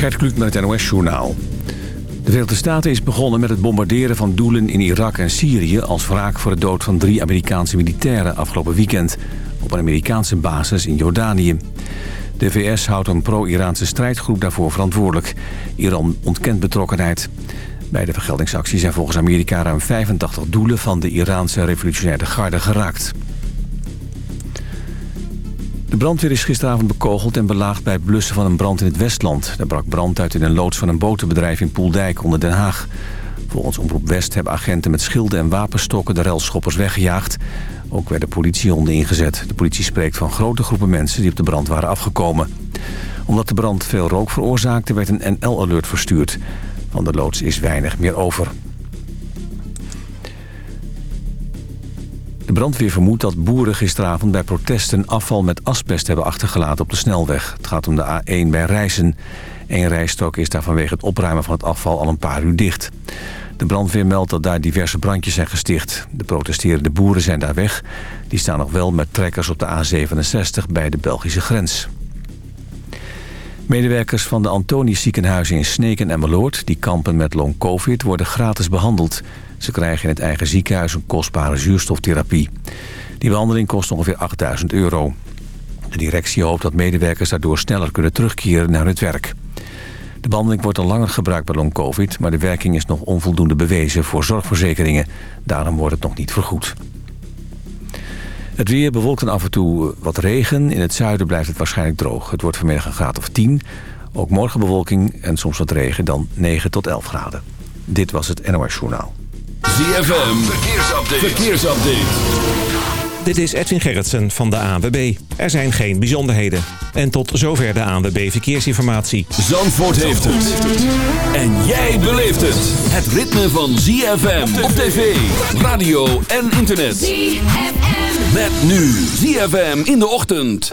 Gert Kluk met het NOS-journaal. De Verenigde Staten is begonnen met het bombarderen van doelen in Irak en Syrië... als wraak voor de dood van drie Amerikaanse militairen afgelopen weekend... op een Amerikaanse basis in Jordanië. De VS houdt een pro-Iraanse strijdgroep daarvoor verantwoordelijk. Iran ontkent betrokkenheid. Bij de vergeldingsactie zijn volgens Amerika ruim 85 doelen... van de Iraanse revolutionaire garde geraakt. De brandweer is gisteravond bekogeld en belaagd bij het blussen van een brand in het Westland. Er brak brand uit in een loods van een botenbedrijf in Poeldijk onder Den Haag. Volgens Omroep West hebben agenten met schilden en wapenstokken de relschoppers weggejaagd. Ook werden politiehonden ingezet. De politie spreekt van grote groepen mensen die op de brand waren afgekomen. Omdat de brand veel rook veroorzaakte werd een NL-alert verstuurd. Van de loods is weinig meer over. De brandweer vermoedt dat boeren gisteravond bij protesten afval met asbest hebben achtergelaten op de snelweg. Het gaat om de A1 bij Rijssen. Eén rijstok is daar vanwege het opruimen van het afval al een paar uur dicht. De brandweer meldt dat daar diverse brandjes zijn gesticht. De protesterende boeren zijn daar weg. Die staan nog wel met trekkers op de A67 bij de Belgische grens. Medewerkers van de Antonius ziekenhuizen in Sneken en Meloord... die kampen met long-covid, worden gratis behandeld. Ze krijgen in het eigen ziekenhuis een kostbare zuurstoftherapie. Die behandeling kost ongeveer 8000 euro. De directie hoopt dat medewerkers daardoor sneller kunnen terugkeren naar het werk. De behandeling wordt al langer gebruikt bij long-covid... maar de werking is nog onvoldoende bewezen voor zorgverzekeringen. Daarom wordt het nog niet vergoed. Het weer bewolkt en af en toe wat regen. In het zuiden blijft het waarschijnlijk droog. Het wordt vanmiddag een graad of 10. Ook morgen bewolking en soms wat regen, dan 9 tot 11 graden. Dit was het NOS Journaal. ZFM, verkeersupdate. verkeersupdate. Dit is Edwin Gerritsen van de ANWB. Er zijn geen bijzonderheden. En tot zover de ANWB Verkeersinformatie. Zandvoort heeft het. En jij beleeft het. Het ritme van ZFM op tv, radio en internet. ZFM. Met nu ZFM in de ochtend.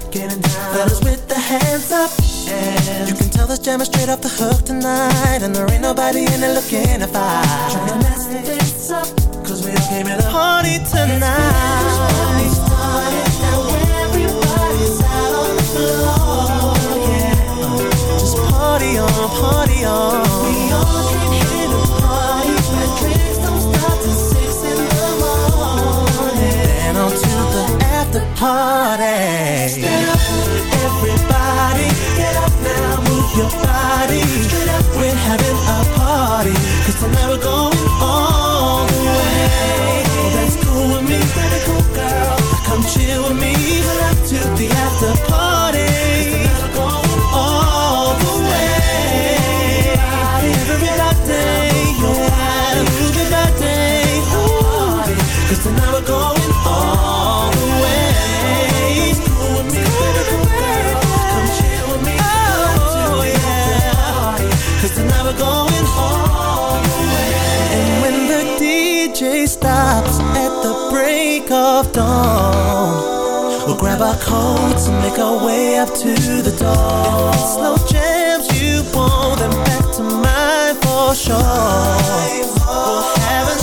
getting down. Fellas with the hands up. And you can tell this jam is straight off the hook tonight. And there ain't nobody in it looking to fight. Trying to mess this up. Cause we all came to party tonight. Everybody's out on the floor. Yeah. Just party on, party on. We all party. your body. Straight up, we're having a party. Cause tonight we're going all the way. Oh, that's cool with me, pretty cool girl. Come chill with me, up to the after party. dawn. We'll grab our coats and make our way up to the door. If slow jams you want, them back to mine for sure. We'll have a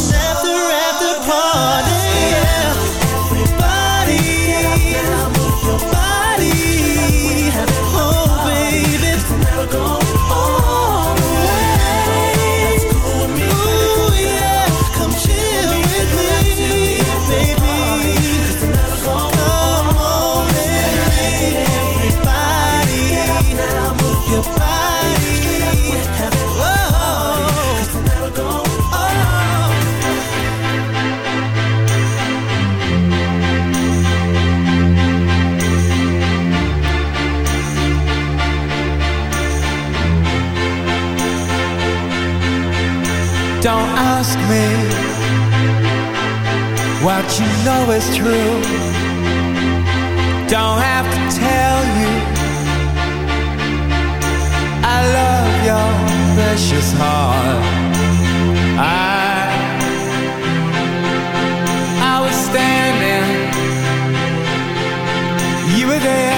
me what you know is true. Don't have to tell you I love your precious heart. I I was standing, you were there.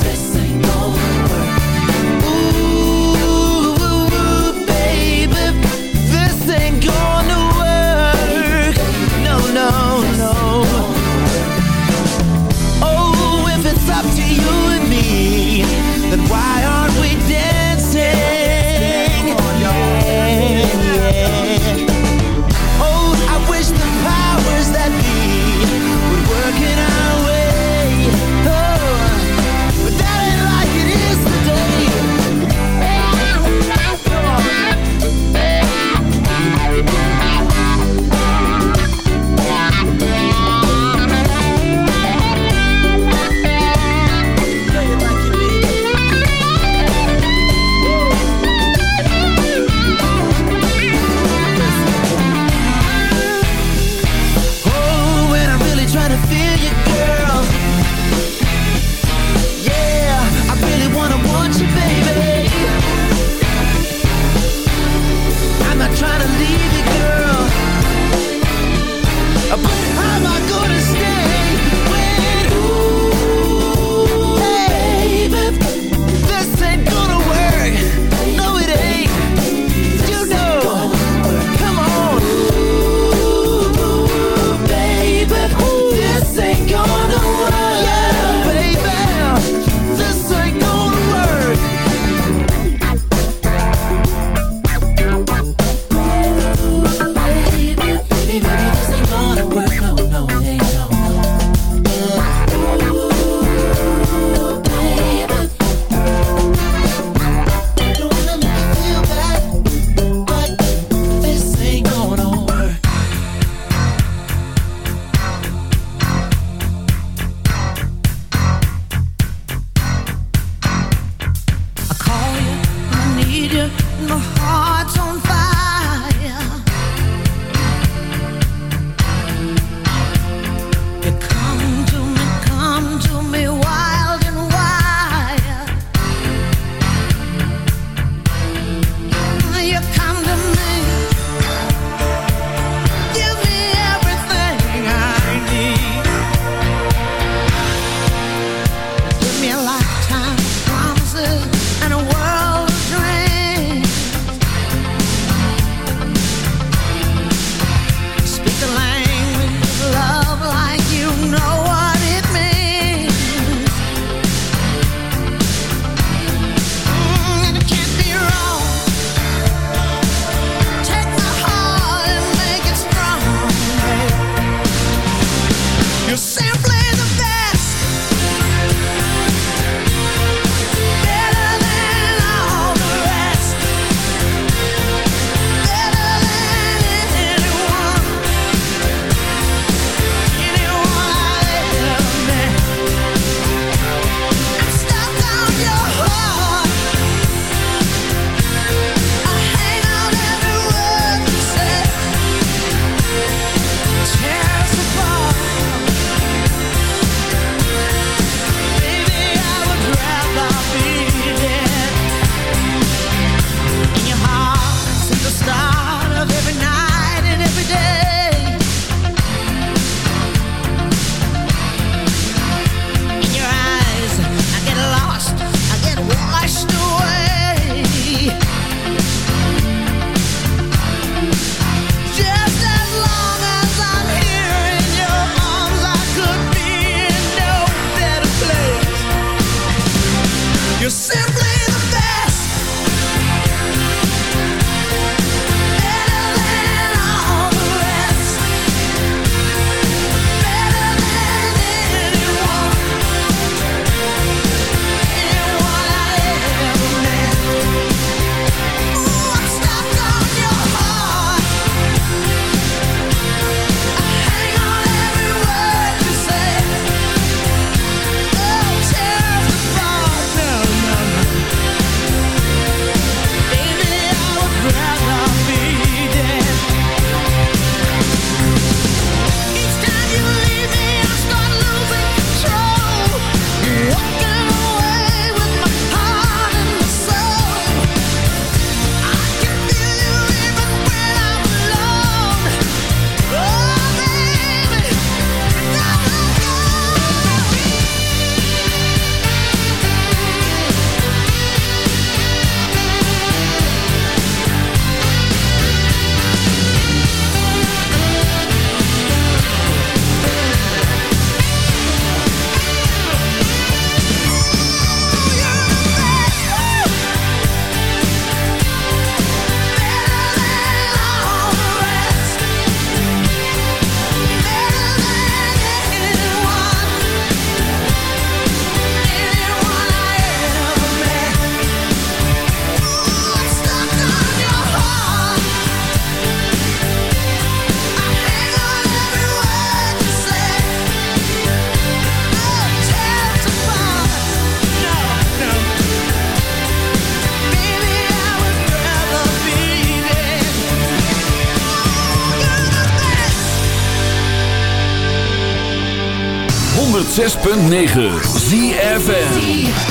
106.9 ZFN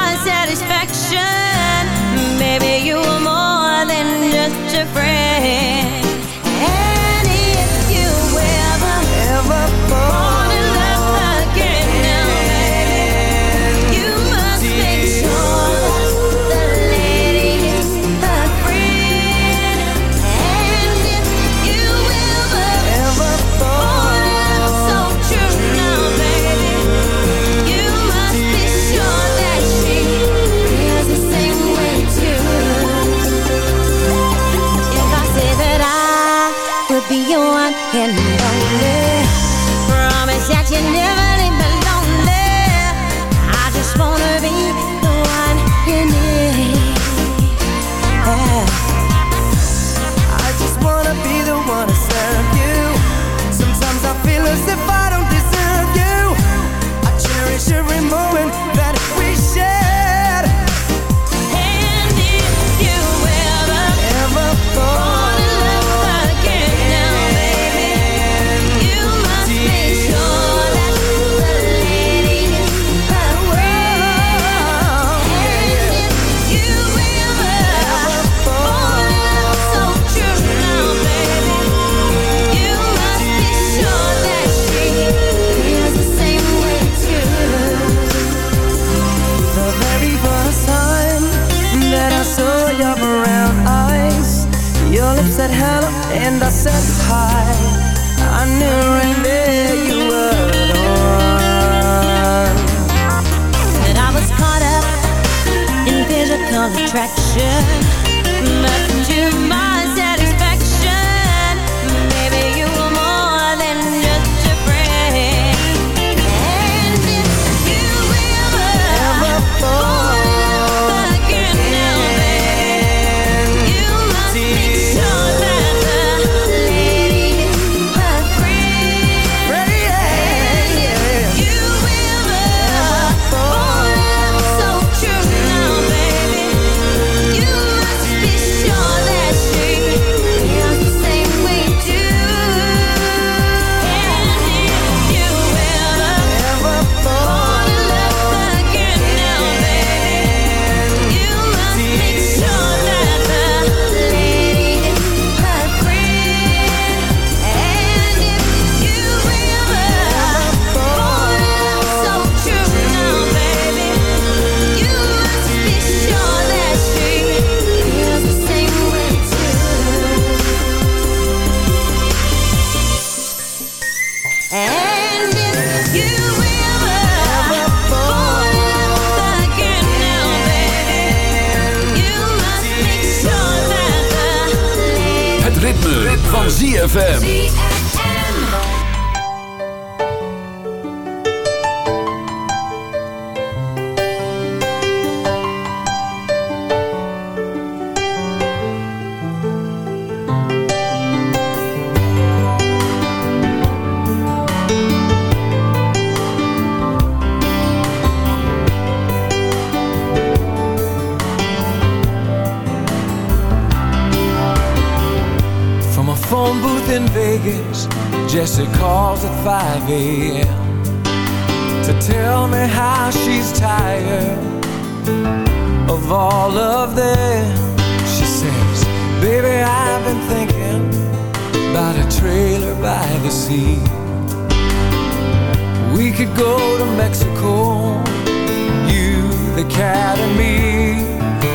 academy.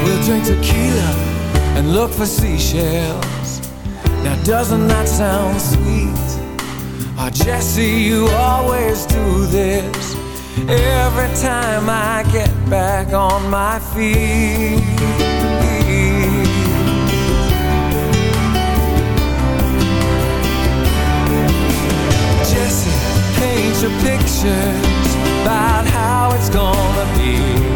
We'll drink tequila and look for seashells. Now, doesn't that sound sweet? Oh, Jesse, you always do this every time I get back on my feet. Jesse, paint your pictures about how it's gonna be.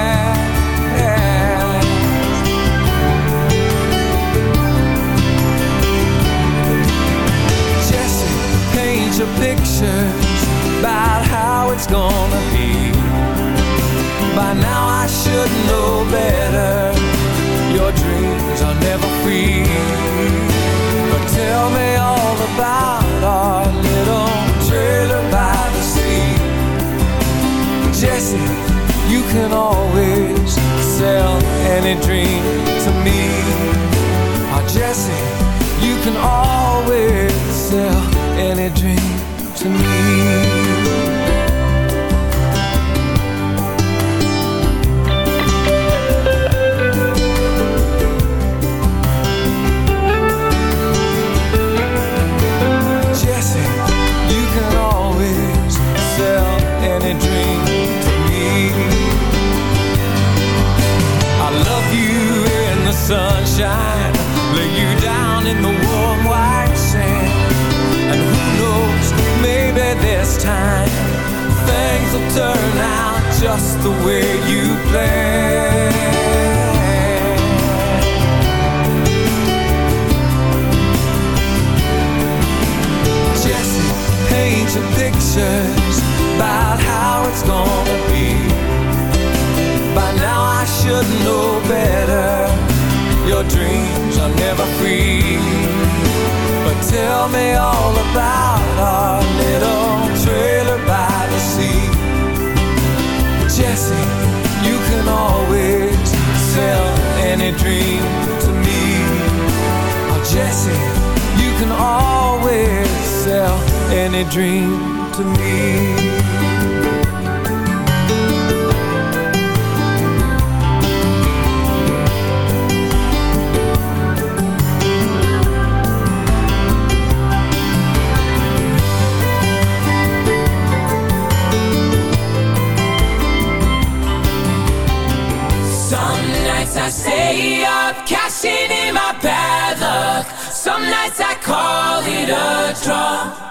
Any dream to me. Some nights I stay up, cashing in my bad luck. Some nights I call it a draw.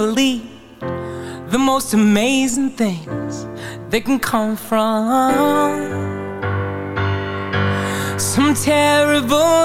believe the most amazing things that can come from. Some terrible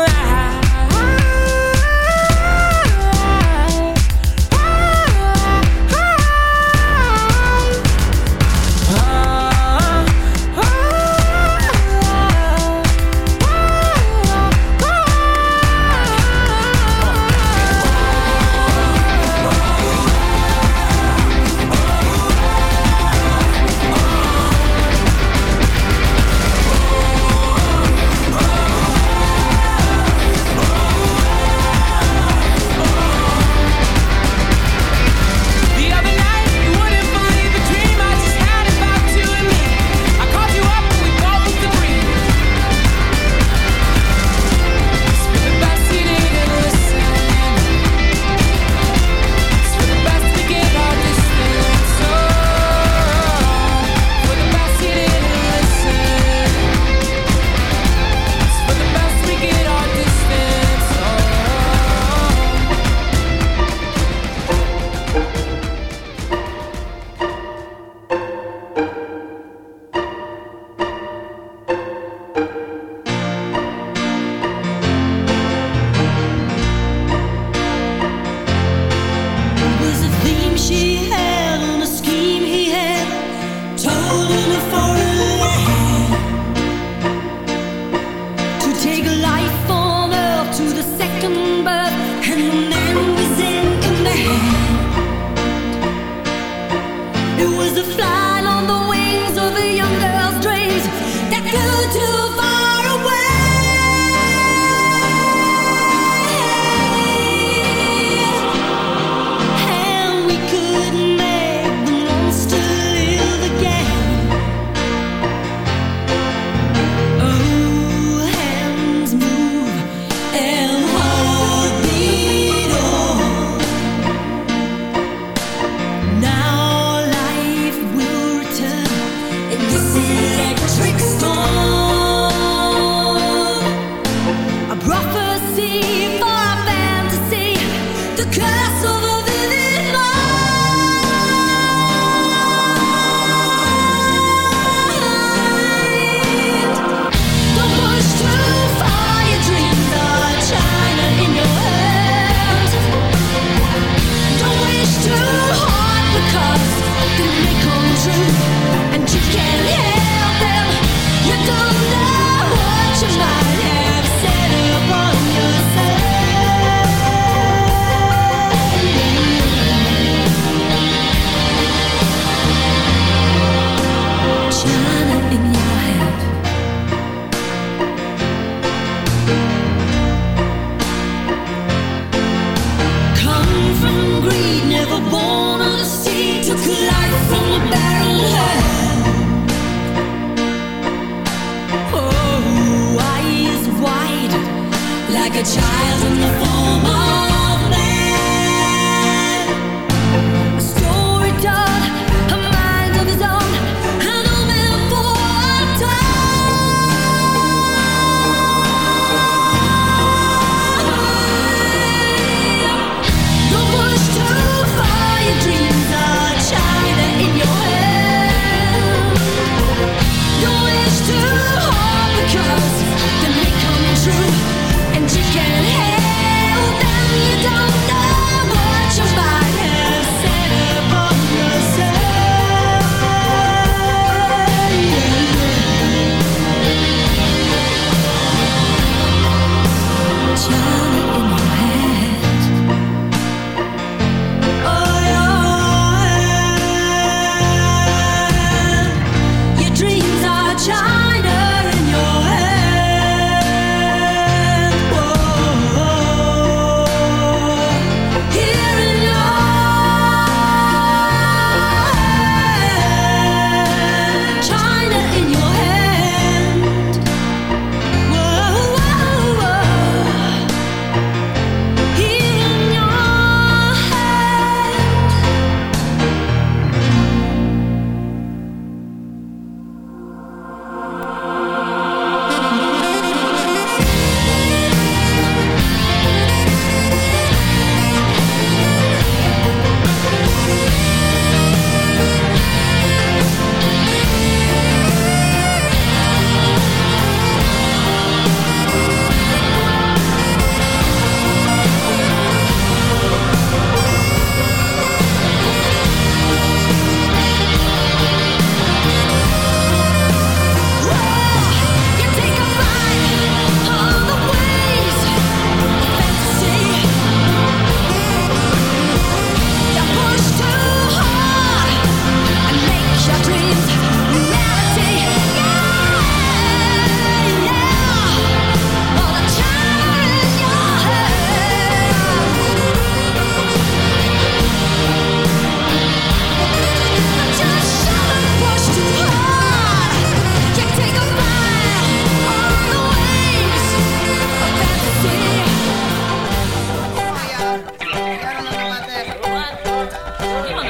It's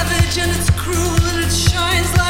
savage and it's cruel and it shines like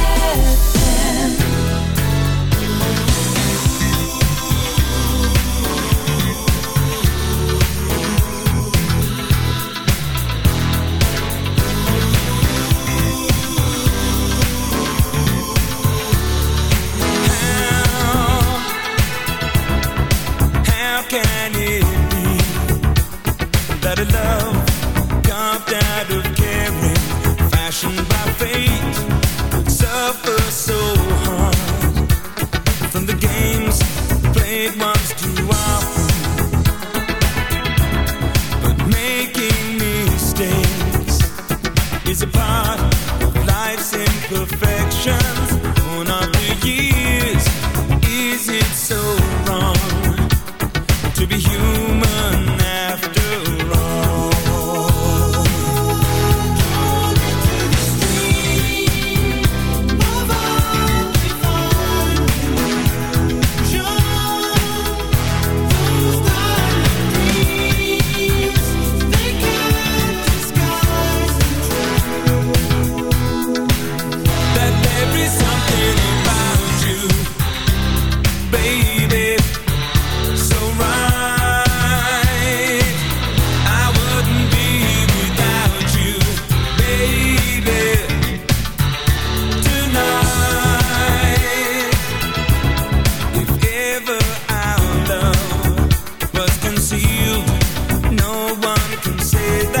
can say that.